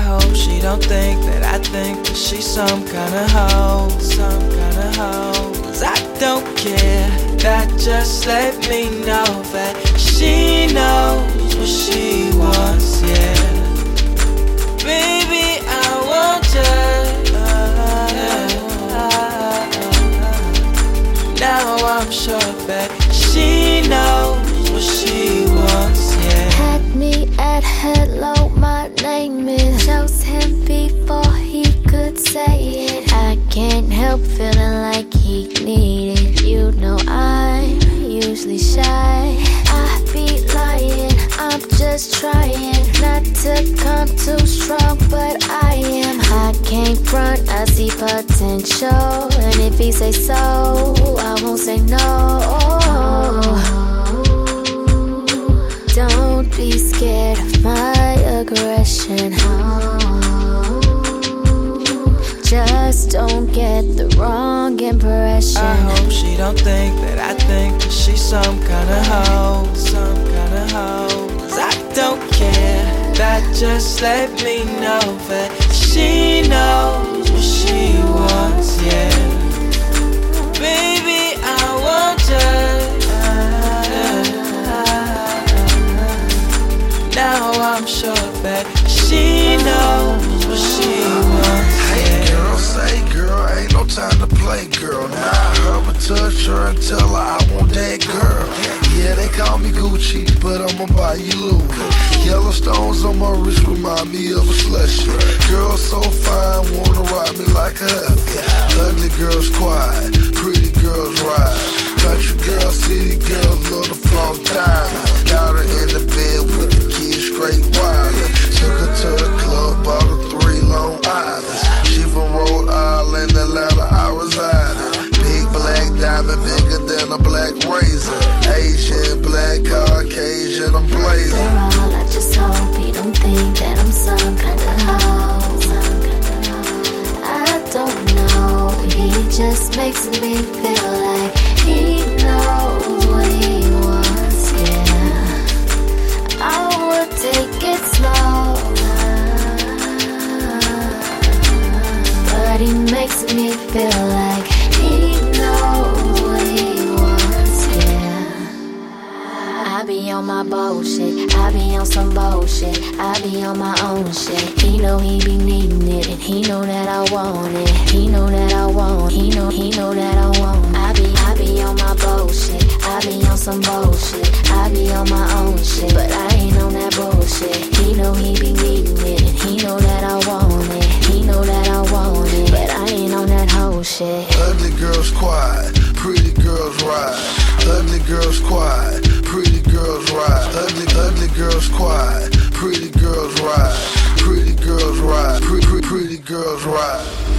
I hope she don't think that I think that she's some kind of hoe, some kind of hoe. Cause I don't care, that just let me know that she knows what she wants, yeah. Baby, I want her. Now I'm sure that she knows say it. I can't help feeling like he needed. You know I'm usually shy. I be lying, I'm just trying not to come too strong, but I am. I can't front, I see potential, and if he say so, I won't say no. Just don't get the wrong impression. I hope she don't think that I think that she's some kind of hoe, some kind of hoe. Cause I don't care, that just let me know that she knows what she wants, yeah. Baby, I want her. Now I'm sure that she knows what she wants, me Gucci, but I'ma buy you Louis. Yellow stones on my wrist remind me of a slush. Girl so fine, wanna ride me like a razor. Asian, black, Caucasian, I'm blazing. Girl, I just hope he don't think that I'm. Some kind of hoe. I don't know. He just makes me feel my bullshit. I be on some bullshit. I be on my own shit. He know he be needing it, and he know that I want it. He know that I want. Girls ride.